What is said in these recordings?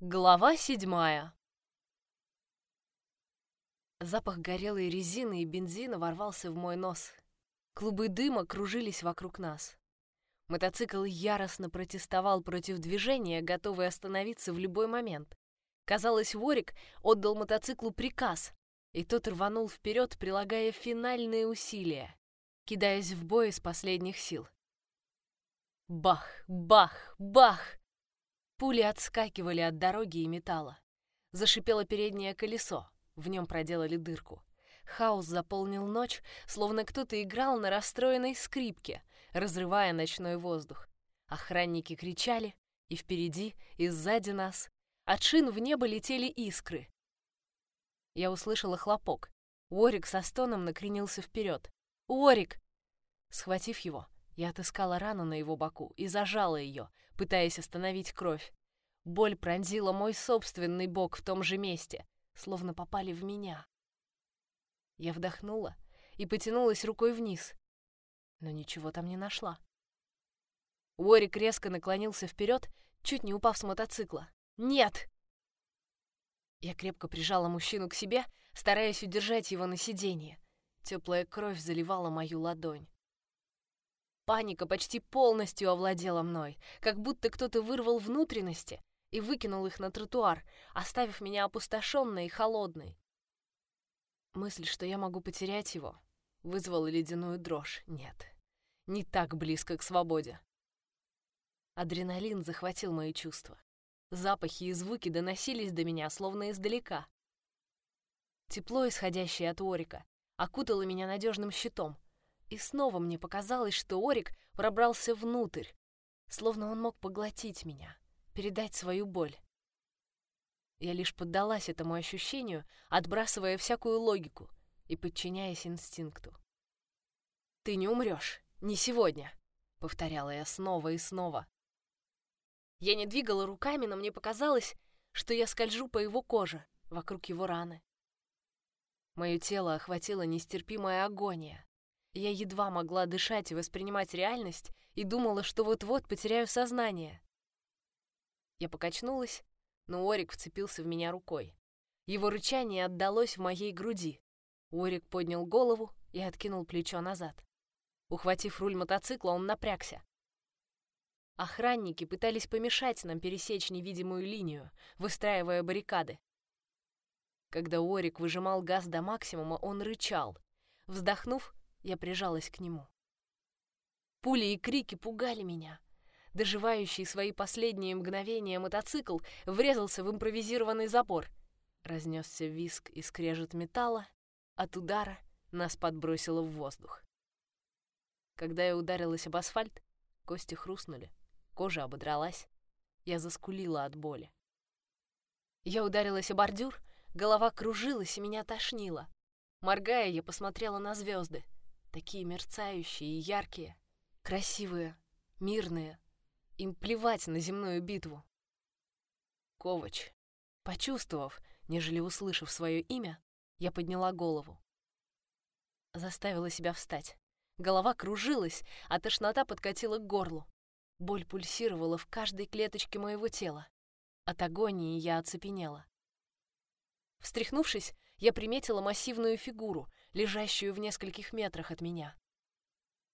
Глава седьмая. Запах горелой резины и бензина ворвался в мой нос. Клубы дыма кружились вокруг нас. Мотоцикл яростно протестовал против движения, готовый остановиться в любой момент. Казалось, Ворик отдал мотоциклу приказ, и тот рванул вперед, прилагая финальные усилия, кидаясь в бой из последних сил. Бах, бах, бах! Пули отскакивали от дороги и металла. Зашипело переднее колесо, в нем проделали дырку. Хаос заполнил ночь, словно кто-то играл на расстроенной скрипке, разрывая ночной воздух. Охранники кричали, и впереди, и сзади нас. От шин в небо летели искры. Я услышала хлопок. Уорик со стоном накренился вперед. «Уорик!» Схватив его, я отыскала рану на его боку и зажала ее, пытаясь остановить кровь. Боль пронзила мой собственный бок в том же месте, словно попали в меня. Я вдохнула и потянулась рукой вниз, но ничего там не нашла. Уорик резко наклонился вперед, чуть не упав с мотоцикла. «Нет!» Я крепко прижала мужчину к себе, стараясь удержать его на сиденье. Теплая кровь заливала мою ладонь. Паника почти полностью овладела мной, как будто кто-то вырвал внутренности и выкинул их на тротуар, оставив меня опустошенной и холодной. Мысль, что я могу потерять его, вызвала ледяную дрожь. Нет, не так близко к свободе. Адреналин захватил мои чувства. Запахи и звуки доносились до меня, словно издалека. Тепло, исходящее от Орика, окутало меня надежным щитом, и снова мне показалось, что Орик пробрался внутрь, словно он мог поглотить меня, передать свою боль. Я лишь поддалась этому ощущению, отбрасывая всякую логику и подчиняясь инстинкту. «Ты не умрешь, не сегодня», — повторяла я снова и снова. Я не двигала руками, но мне показалось, что я скольжу по его коже, вокруг его раны. Мое тело охватило нестерпимая агония. Я едва могла дышать и воспринимать реальность и думала, что вот-вот потеряю сознание. Я покачнулась, но Орик вцепился в меня рукой. Его рычание отдалось в моей груди. Орик поднял голову и откинул плечо назад. Ухватив руль мотоцикла, он напрягся. Охранники пытались помешать нам пересечь невидимую линию, выстраивая баррикады. Когда Орик выжимал газ до максимума, он рычал. Вздохнув, я прижалась к нему. Пули и крики пугали меня. Доживающий свои последние мгновения мотоцикл врезался в импровизированный запор. Разнесся виск и скрежет металла. От удара нас подбросило в воздух. Когда я ударилась об асфальт, кости хрустнули, кожа ободралась. Я заскулила от боли. Я ударилась о бордюр, голова кружилась и меня тошнило. Моргая, я посмотрела на звезды такие мерцающие и яркие, красивые, мирные. Им плевать на земную битву. Ковач. Почувствовав, нежели услышав свое имя, я подняла голову. Заставила себя встать. Голова кружилась, а тошнота подкатила к горлу. Боль пульсировала в каждой клеточке моего тела. От агонии я оцепенела. Встряхнувшись, я приметила массивную фигуру, лежащую в нескольких метрах от меня.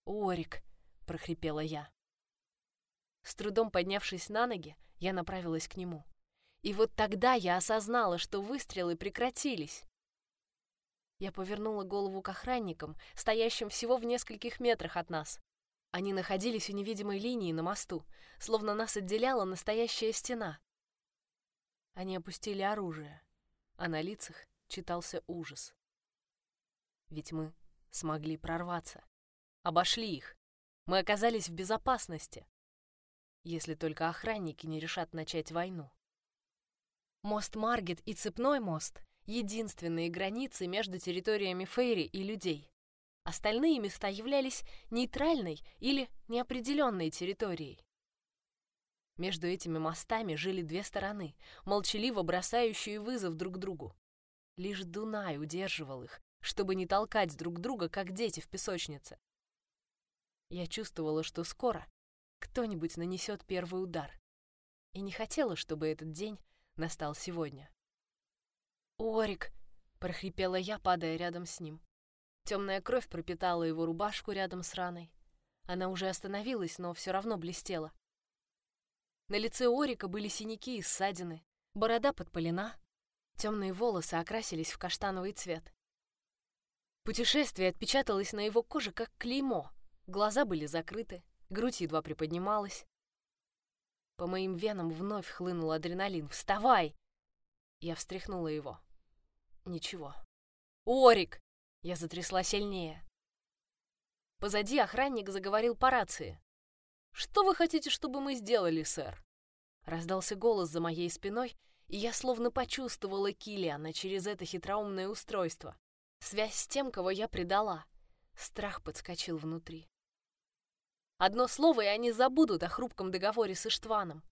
«Орик!» — прохрипела я. С трудом поднявшись на ноги, я направилась к нему. И вот тогда я осознала, что выстрелы прекратились. Я повернула голову к охранникам, стоящим всего в нескольких метрах от нас. Они находились у невидимой линии на мосту, словно нас отделяла настоящая стена. Они опустили оружие, а на лицах читался ужас. Ведь мы смогли прорваться. Обошли их. Мы оказались в безопасности. Если только охранники не решат начать войну. Мост Маргет и Цепной мост — единственные границы между территориями Фейри и людей. Остальные места являлись нейтральной или неопределенной территорией. Между этими мостами жили две стороны, молчаливо бросающие вызов друг другу. Лишь Дунай удерживал их, чтобы не толкать друг друга, как дети в песочнице. Я чувствовала, что скоро кто-нибудь нанесет первый удар. И не хотела, чтобы этот день настал сегодня. «Орик!» — прохрипела я, падая рядом с ним. Темная кровь пропитала его рубашку рядом с раной. Она уже остановилась, но все равно блестела. На лице Орика были синяки и ссадины, борода подпалена, темные волосы окрасились в каштановый цвет. Путешествие отпечаталось на его коже, как клеймо. Глаза были закрыты, грудь едва приподнималась. По моим венам вновь хлынул адреналин. «Вставай!» Я встряхнула его. Ничего. «Орик!» Я затрясла сильнее. Позади охранник заговорил по рации. «Что вы хотите, чтобы мы сделали, сэр?» Раздался голос за моей спиной, и я словно почувствовала Килиана через это хитроумное устройство. Связь с тем, кого я предала. Страх подскочил внутри. Одно слово, и они забудут о хрупком договоре с Иштваном.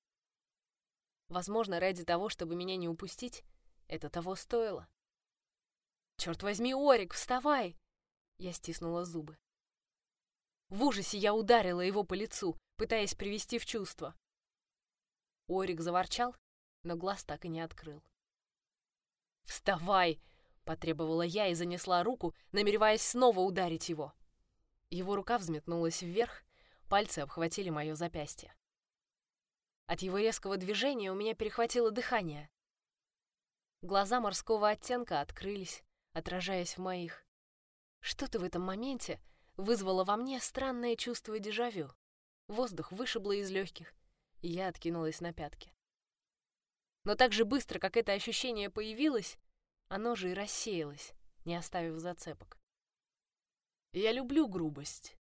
Возможно, ради того, чтобы меня не упустить, это того стоило. «Черт возьми, Орик, вставай!» Я стиснула зубы. В ужасе я ударила его по лицу, пытаясь привести в чувство. Орик заворчал, но глаз так и не открыл. «Вставай!» — потребовала я и занесла руку, намереваясь снова ударить его. Его рука взметнулась вверх, пальцы обхватили мое запястье. От его резкого движения у меня перехватило дыхание. Глаза морского оттенка открылись, отражаясь в моих. Что-то в этом моменте вызвало во мне странное чувство дежавю. Воздух вышибло из легких, и я откинулась на пятки. Но так же быстро, как это ощущение появилось, оно же и рассеялось, не оставив зацепок. Я люблю грубость,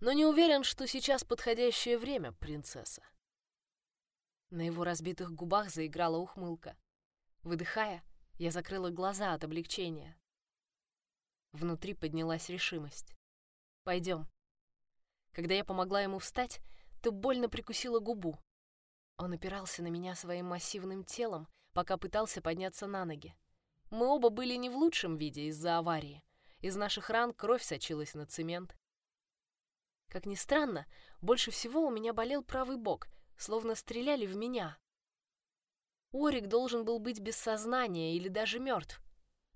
но не уверен, что сейчас подходящее время, принцесса. На его разбитых губах заиграла ухмылка. Выдыхая, я закрыла глаза от облегчения. Внутри поднялась решимость. «Пойдем». Когда я помогла ему встать, то больно прикусила губу. Он опирался на меня своим массивным телом, пока пытался подняться на ноги. Мы оба были не в лучшем виде из-за аварии. Из наших ран кровь сочилась на цемент. Как ни странно, больше всего у меня болел правый бок, словно стреляли в меня. Орик должен был быть без сознания или даже мертв.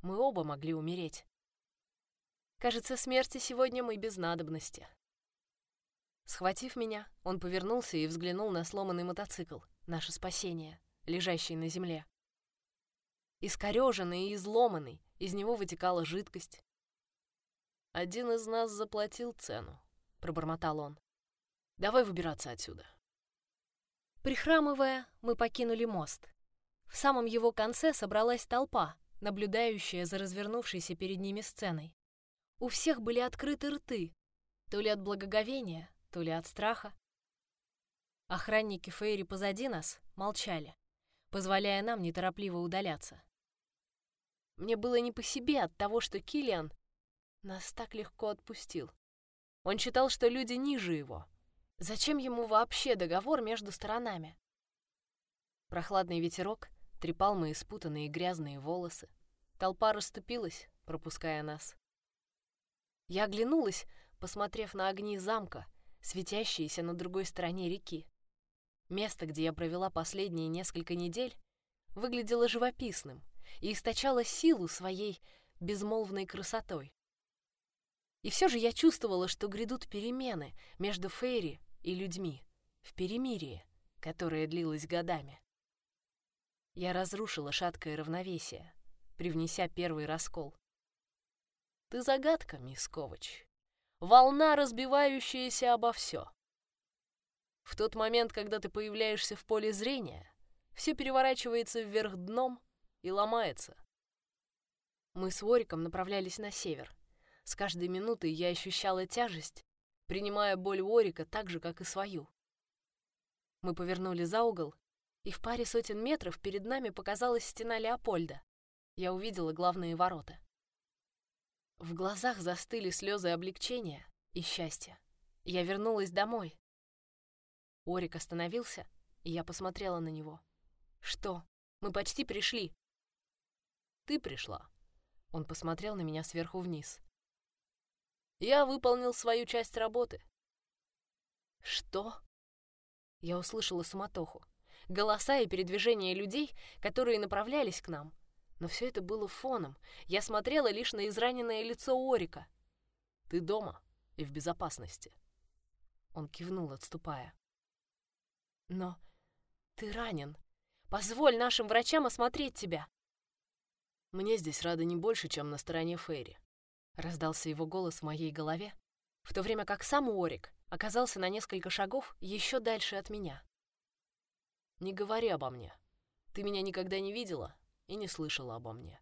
Мы оба могли умереть. Кажется, смерти сегодня мы без надобности. Схватив меня, он повернулся и взглянул на сломанный мотоцикл, наше спасение, лежащий на земле. Искореженный и изломанный, из него вытекала жидкость. «Один из нас заплатил цену», — пробормотал он. «Давай выбираться отсюда». Прихрамывая, мы покинули мост. В самом его конце собралась толпа, наблюдающая за развернувшейся перед ними сценой. У всех были открыты рты, то ли от благоговения, то ли от страха. Охранники Фейри позади нас молчали, позволяя нам неторопливо удаляться. Мне было не по себе от того, что Килиан нас так легко отпустил. Он считал, что люди ниже его. Зачем ему вообще договор между сторонами? Прохладный ветерок трепал мои спутанные грязные волосы. Толпа расступилась, пропуская нас. Я оглянулась, посмотрев на огни замка, светящиеся на другой стороне реки. Место, где я провела последние несколько недель, выглядело живописным и источало силу своей безмолвной красотой. И все же я чувствовала, что грядут перемены между Фейри и людьми в перемирии, которое длилось годами. Я разрушила шаткое равновесие, привнеся первый раскол. Ты загадка, мисс Ковач. Волна, разбивающаяся обо все. В тот момент, когда ты появляешься в поле зрения, все переворачивается вверх дном и ломается. Мы с Вориком направлялись на север. С каждой минутой я ощущала тяжесть, принимая боль Ворика так же, как и свою. Мы повернули за угол, и в паре сотен метров перед нами показалась стена Леопольда. Я увидела главные ворота. В глазах застыли слезы облегчения и счастья. Я вернулась домой. Орик остановился, и я посмотрела на него. «Что? Мы почти пришли». «Ты пришла». Он посмотрел на меня сверху вниз. «Я выполнил свою часть работы». «Что?» Я услышала суматоху. голоса и передвижения людей, которые направлялись к нам. Но все это было фоном. Я смотрела лишь на израненное лицо Орика. «Ты дома и в безопасности». Он кивнул, отступая. «Но ты ранен. Позволь нашим врачам осмотреть тебя». «Мне здесь рады не больше, чем на стороне Фейри», — раздался его голос в моей голове, в то время как сам Орик оказался на несколько шагов еще дальше от меня. «Не говори обо мне. Ты меня никогда не видела и не слышала обо мне».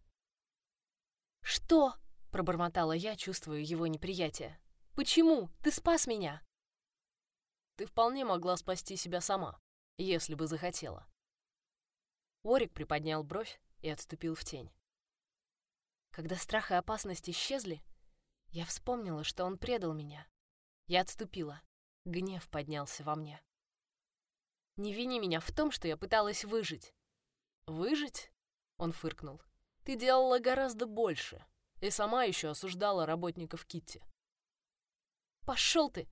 «Что?» — пробормотала я, чувствуя его неприятие. «Почему? Ты спас меня!» «Ты вполне могла спасти себя сама, если бы захотела». Орик приподнял бровь и отступил в тень. Когда страх и опасность исчезли, я вспомнила, что он предал меня. Я отступила. Гнев поднялся во мне. Не вини меня в том, что я пыталась выжить. Выжить? Он фыркнул. Ты делала гораздо больше. И сама еще осуждала работников Китти. Пошел ты!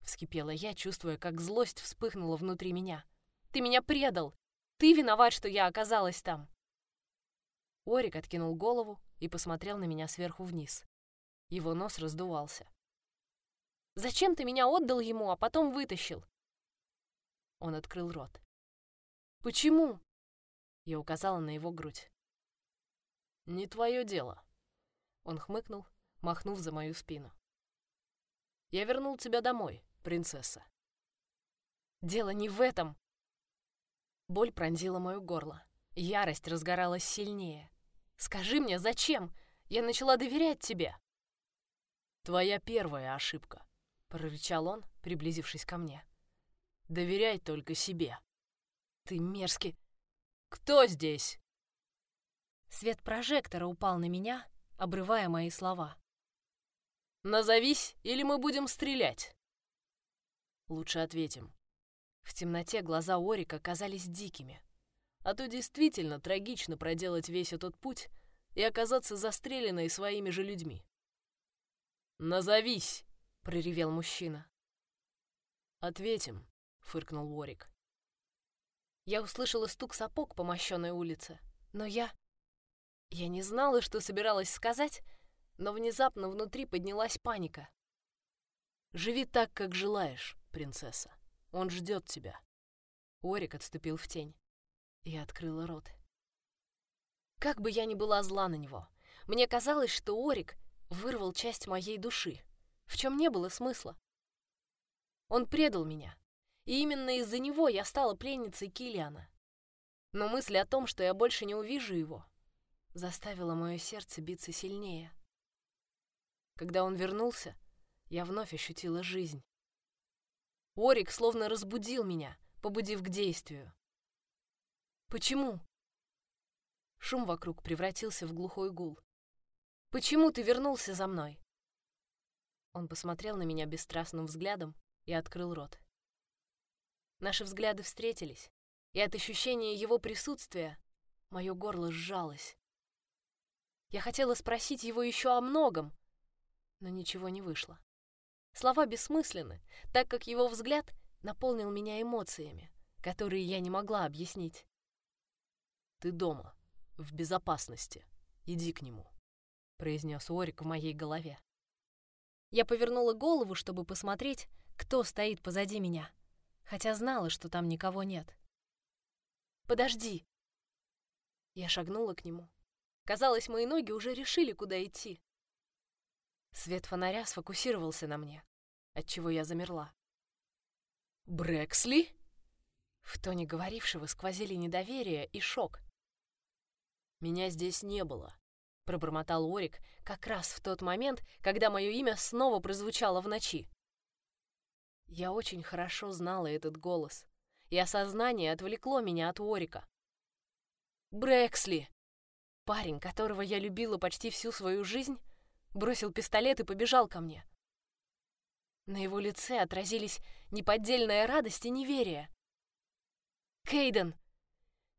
Вскипела я, чувствуя, как злость вспыхнула внутри меня. Ты меня предал! Ты виноват, что я оказалась там. Орик откинул голову и посмотрел на меня сверху вниз. Его нос раздувался. Зачем ты меня отдал ему, а потом вытащил?» Он открыл рот. «Почему?» Я указала на его грудь. «Не твое дело». Он хмыкнул, махнув за мою спину. «Я вернул тебя домой, принцесса». «Дело не в этом!» Боль пронзила мое горло. Ярость разгоралась сильнее. «Скажи мне, зачем? Я начала доверять тебе!» «Твоя первая ошибка», прорычал он, приблизившись ко мне. Доверяй только себе. Ты мерзкий. Кто здесь? Свет прожектора упал на меня, обрывая мои слова. Назовись, или мы будем стрелять. Лучше ответим. В темноте глаза Орика казались дикими. А то действительно трагично проделать весь этот путь и оказаться застреленной своими же людьми. Назовись! — проревел мужчина. «Ответим», — фыркнул Ворик. Я услышала стук сапог по мощенной улице, но я... Я не знала, что собиралась сказать, но внезапно внутри поднялась паника. «Живи так, как желаешь, принцесса. Он ждет тебя». Орик отступил в тень. Я открыла рот. Как бы я ни была зла на него, мне казалось, что Орик вырвал часть моей души в чем не было смысла. Он предал меня, и именно из-за него я стала пленницей Килиана. Но мысль о том, что я больше не увижу его, заставила мое сердце биться сильнее. Когда он вернулся, я вновь ощутила жизнь. Орик словно разбудил меня, побудив к действию. Почему? Шум вокруг превратился в глухой гул. Почему ты вернулся за мной? Он посмотрел на меня бесстрастным взглядом и открыл рот. Наши взгляды встретились, и от ощущения его присутствия мое горло сжалось. Я хотела спросить его еще о многом, но ничего не вышло. Слова бессмысленны, так как его взгляд наполнил меня эмоциями, которые я не могла объяснить. «Ты дома, в безопасности. Иди к нему», — произнес Орик в моей голове. Я повернула голову, чтобы посмотреть, кто стоит позади меня, хотя знала, что там никого нет. «Подожди!» Я шагнула к нему. Казалось, мои ноги уже решили, куда идти. Свет фонаря сфокусировался на мне, отчего я замерла. «Брэксли?» В тоне говорившего сквозили недоверие и шок. «Меня здесь не было пробормотал Орик как раз в тот момент, когда мое имя снова прозвучало в ночи. Я очень хорошо знала этот голос, и осознание отвлекло меня от Орика. Брэксли, парень, которого я любила почти всю свою жизнь, бросил пистолет и побежал ко мне. На его лице отразились неподдельная радость и неверие. Кейден,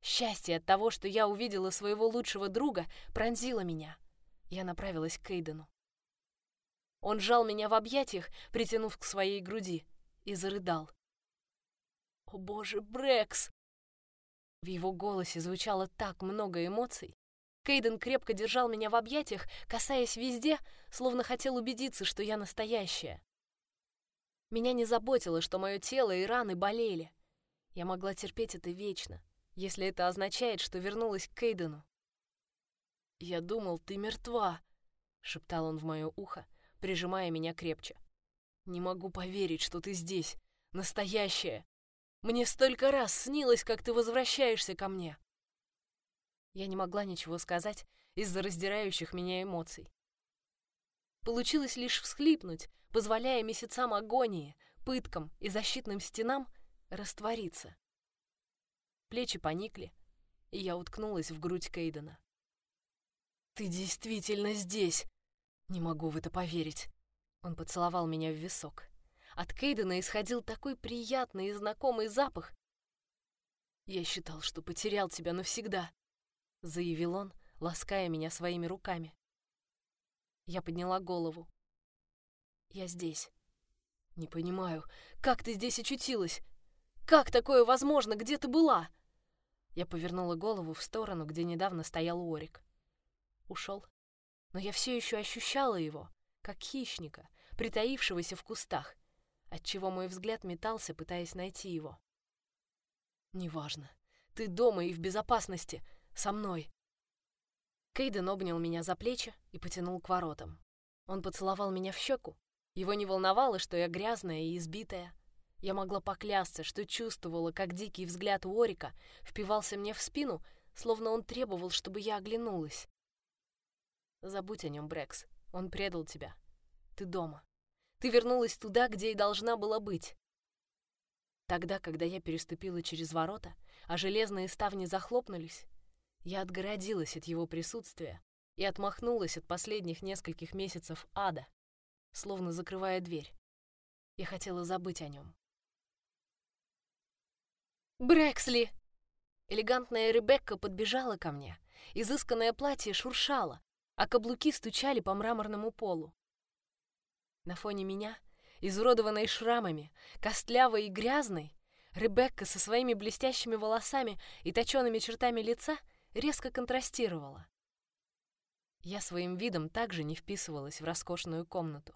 Счастье от того, что я увидела своего лучшего друга, пронзило меня. Я направилась к Кейдену. Он сжал меня в объятиях, притянув к своей груди, и зарыдал. «О боже, Брэкс!» В его голосе звучало так много эмоций. Кейден крепко держал меня в объятиях, касаясь везде, словно хотел убедиться, что я настоящая. Меня не заботило, что мое тело и раны болели. Я могла терпеть это вечно, если это означает, что вернулась к Кейдену. «Я думал, ты мертва», — шептал он в мое ухо, прижимая меня крепче. «Не могу поверить, что ты здесь, настоящая. Мне столько раз снилось, как ты возвращаешься ко мне». Я не могла ничего сказать из-за раздирающих меня эмоций. Получилось лишь всхлипнуть, позволяя месяцам агонии, пыткам и защитным стенам раствориться. Плечи поникли, и я уткнулась в грудь Кейдена. «Ты действительно здесь!» «Не могу в это поверить!» Он поцеловал меня в висок. От Кейдена исходил такой приятный и знакомый запах. «Я считал, что потерял тебя навсегда», — заявил он, лаская меня своими руками. Я подняла голову. «Я здесь. Не понимаю, как ты здесь очутилась? Как такое возможно? Где ты была?» Я повернула голову в сторону, где недавно стоял Орик ушел. Но я все еще ощущала его, как хищника, притаившегося в кустах, отчего мой взгляд метался, пытаясь найти его. «Неважно. Ты дома и в безопасности. Со мной». Кейден обнял меня за плечи и потянул к воротам. Он поцеловал меня в щеку. Его не волновало, что я грязная и избитая. Я могла поклясться, что чувствовала, как дикий взгляд Уорика впивался мне в спину, словно он требовал, чтобы я оглянулась. Забудь о нем, Брекс. Он предал тебя. Ты дома. Ты вернулась туда, где и должна была быть. Тогда, когда я переступила через ворота, а железные ставни захлопнулись, я отгородилась от его присутствия и отмахнулась от последних нескольких месяцев ада, словно закрывая дверь. Я хотела забыть о нем. «Брэксли!» Элегантная Ребекка подбежала ко мне. Изысканное платье шуршало, а каблуки стучали по мраморному полу. На фоне меня, изуродованной шрамами, костлявой и грязной, Ребекка со своими блестящими волосами и точеными чертами лица резко контрастировала. Я своим видом также не вписывалась в роскошную комнату.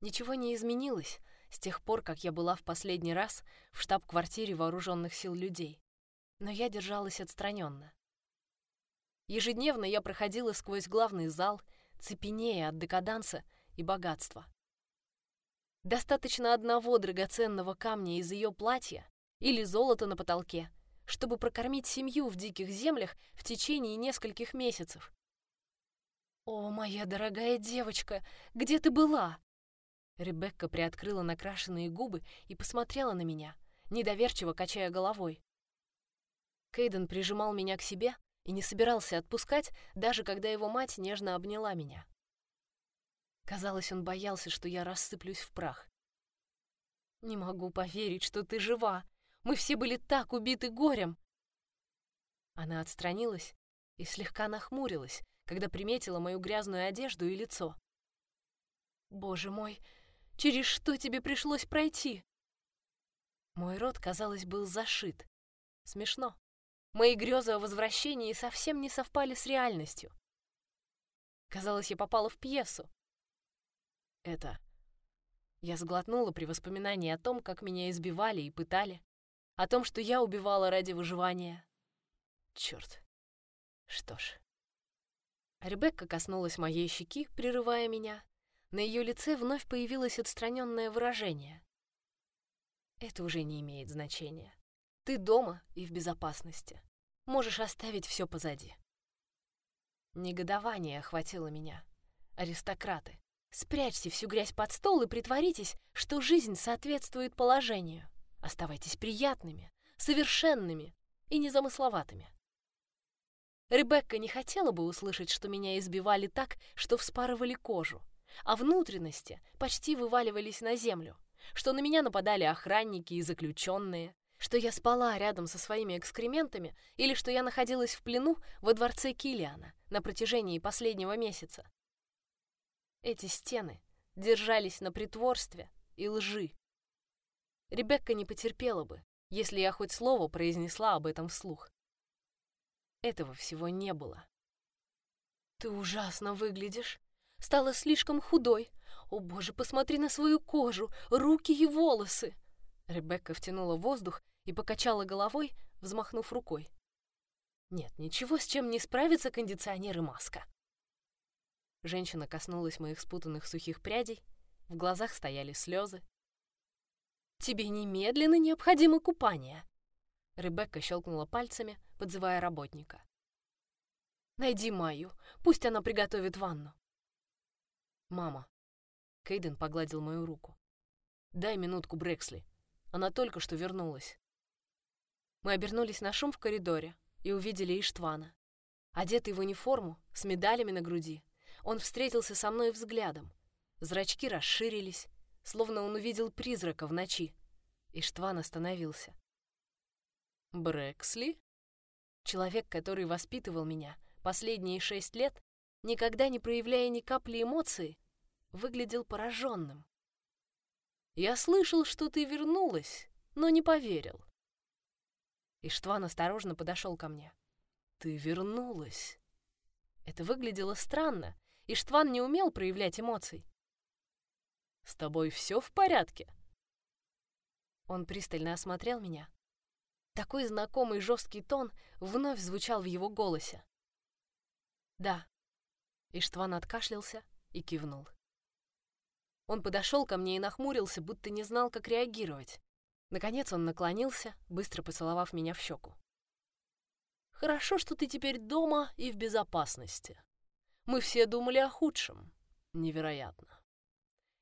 Ничего не изменилось с тех пор, как я была в последний раз в штаб-квартире вооруженных сил людей, но я держалась отстраненно. Ежедневно я проходила сквозь главный зал, цепенея от декаданса и богатства. Достаточно одного драгоценного камня из ее платья или золота на потолке, чтобы прокормить семью в диких землях в течение нескольких месяцев. «О, моя дорогая девочка, где ты была?» Ребекка приоткрыла накрашенные губы и посмотрела на меня, недоверчиво качая головой. Кейден прижимал меня к себе, и не собирался отпускать, даже когда его мать нежно обняла меня. Казалось, он боялся, что я рассыплюсь в прах. «Не могу поверить, что ты жива! Мы все были так убиты горем!» Она отстранилась и слегка нахмурилась, когда приметила мою грязную одежду и лицо. «Боже мой, через что тебе пришлось пройти?» Мой рот, казалось, был зашит. Смешно. Мои грезы о возвращении совсем не совпали с реальностью. Казалось, я попала в пьесу. Это... Я сглотнула при воспоминании о том, как меня избивали и пытали, о том, что я убивала ради выживания. Черт. Что ж. Ребекка коснулась моей щеки, прерывая меня. На ее лице вновь появилось отстраненное выражение. Это уже не имеет значения. Ты дома и в безопасности. Можешь оставить все позади. Негодование охватило меня. Аристократы, спрячьте всю грязь под стол и притворитесь, что жизнь соответствует положению. Оставайтесь приятными, совершенными и незамысловатыми. Ребекка не хотела бы услышать, что меня избивали так, что вспарывали кожу, а внутренности почти вываливались на землю, что на меня нападали охранники и заключенные, что я спала рядом со своими экскрементами или что я находилась в плену во дворце Килиана на протяжении последнего месяца. Эти стены держались на притворстве и лжи. Ребекка не потерпела бы, если я хоть слово произнесла об этом вслух. Этого всего не было. «Ты ужасно выглядишь. Стала слишком худой. О боже, посмотри на свою кожу, руки и волосы!» Ребекка втянула воздух и покачала головой, взмахнув рукой. «Нет, ничего, с чем не справится кондиционер и маска». Женщина коснулась моих спутанных сухих прядей, в глазах стояли слезы. «Тебе немедленно необходимо купание!» Ребекка щелкнула пальцами, подзывая работника. «Найди Майю, пусть она приготовит ванну». «Мама». Кейден погладил мою руку. «Дай минутку Брексли. Она только что вернулась». Мы обернулись на шум в коридоре и увидели Иштвана. Одетый в униформу, с медалями на груди, он встретился со мной взглядом. Зрачки расширились, словно он увидел призрака в ночи. Иштван остановился. «Брэксли?» Человек, который воспитывал меня последние шесть лет, никогда не проявляя ни капли эмоций, выглядел пораженным. «Я слышал, что ты вернулась, но не поверил». Иштван осторожно подошел ко мне. «Ты вернулась». Это выглядело странно, Иштван не умел проявлять эмоций. «С тобой все в порядке?» Он пристально осмотрел меня. Такой знакомый жесткий тон вновь звучал в его голосе. «Да». Иштван откашлялся и кивнул. Он подошел ко мне и нахмурился, будто не знал, как реагировать. Наконец он наклонился, быстро поцеловав меня в щеку. «Хорошо, что ты теперь дома и в безопасности. Мы все думали о худшем. Невероятно.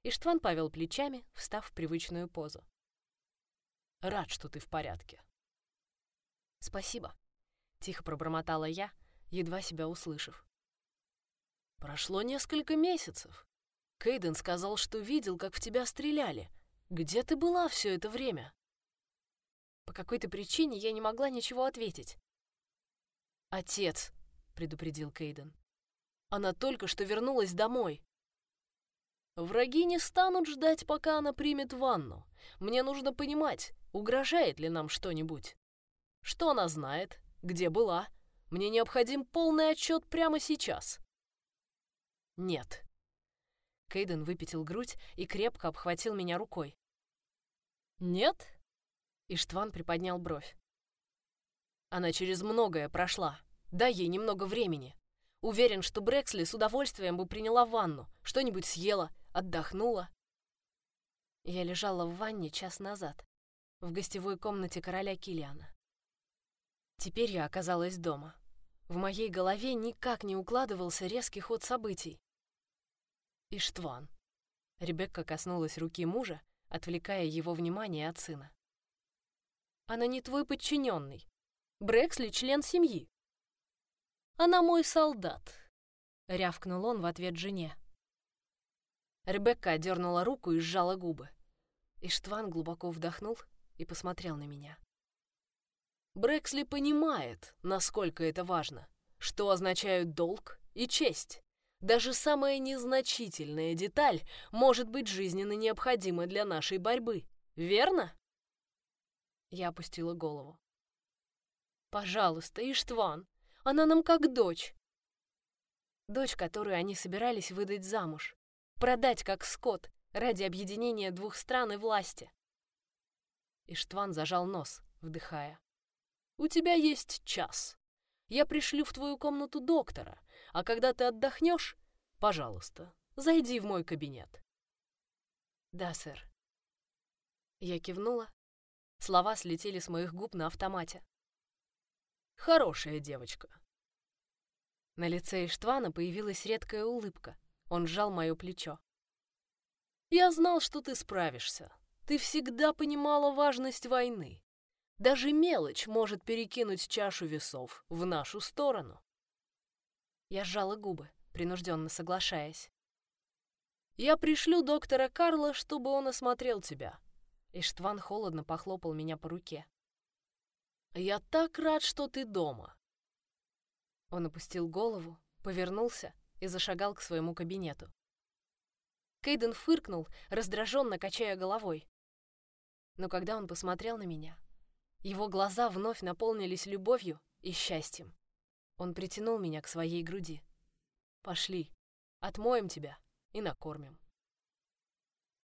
Иштван повел плечами, встав в привычную позу. Рад, что ты в порядке. Спасибо. Тихо пробормотала я, едва себя услышав. Прошло несколько месяцев. Кейден сказал, что видел, как в тебя стреляли. Где ты была все это время? По какой-то причине я не могла ничего ответить. «Отец», — предупредил Кейден. Она только что вернулась домой. Враги не станут ждать, пока она примет ванну. Мне нужно понимать, угрожает ли нам что-нибудь. Что она знает? Где была? Мне необходим полный отчет прямо сейчас. Нет. Кейден выпятил грудь и крепко обхватил меня рукой. Нет? Иштван приподнял бровь. Она через многое прошла. Дай ей немного времени. Уверен, что Брексли с удовольствием бы приняла ванну, что-нибудь съела, отдохнула. Я лежала в ванне час назад, в гостевой комнате короля Килиана. Теперь я оказалась дома. В моей голове никак не укладывался резкий ход событий. Иштван. Ребекка коснулась руки мужа, отвлекая его внимание от сына. Она не твой подчиненный. Брексли — член семьи. Она мой солдат», — рявкнул он в ответ жене. Ребекка отдернула руку и сжала губы. Иштван глубоко вдохнул и посмотрел на меня. Брексли понимает, насколько это важно, что означают долг и честь. Даже самая незначительная деталь может быть жизненно необходима для нашей борьбы, верно? Я опустила голову. «Пожалуйста, Иштван, она нам как дочь. Дочь, которую они собирались выдать замуж. Продать как скот ради объединения двух стран и власти. Иштван зажал нос, вдыхая. «У тебя есть час. Я пришлю в твою комнату доктора, а когда ты отдохнешь, пожалуйста, зайди в мой кабинет». «Да, сэр». Я кивнула. Слова слетели с моих губ на автомате. Хорошая девочка. На лице Иштвана появилась редкая улыбка. Он сжал мое плечо. «Я знал, что ты справишься. Ты всегда понимала важность войны. Даже мелочь может перекинуть чашу весов в нашу сторону». Я сжала губы, принужденно соглашаясь. «Я пришлю доктора Карла, чтобы он осмотрел тебя». Иштван холодно похлопал меня по руке. Я так рад, что ты дома. Он опустил голову, повернулся и зашагал к своему кабинету. Кейден фыркнул, раздраженно качая головой. Но когда он посмотрел на меня, Его глаза вновь наполнились любовью и счастьем. Он притянул меня к своей груди. «Пошли, отмоем тебя и накормим».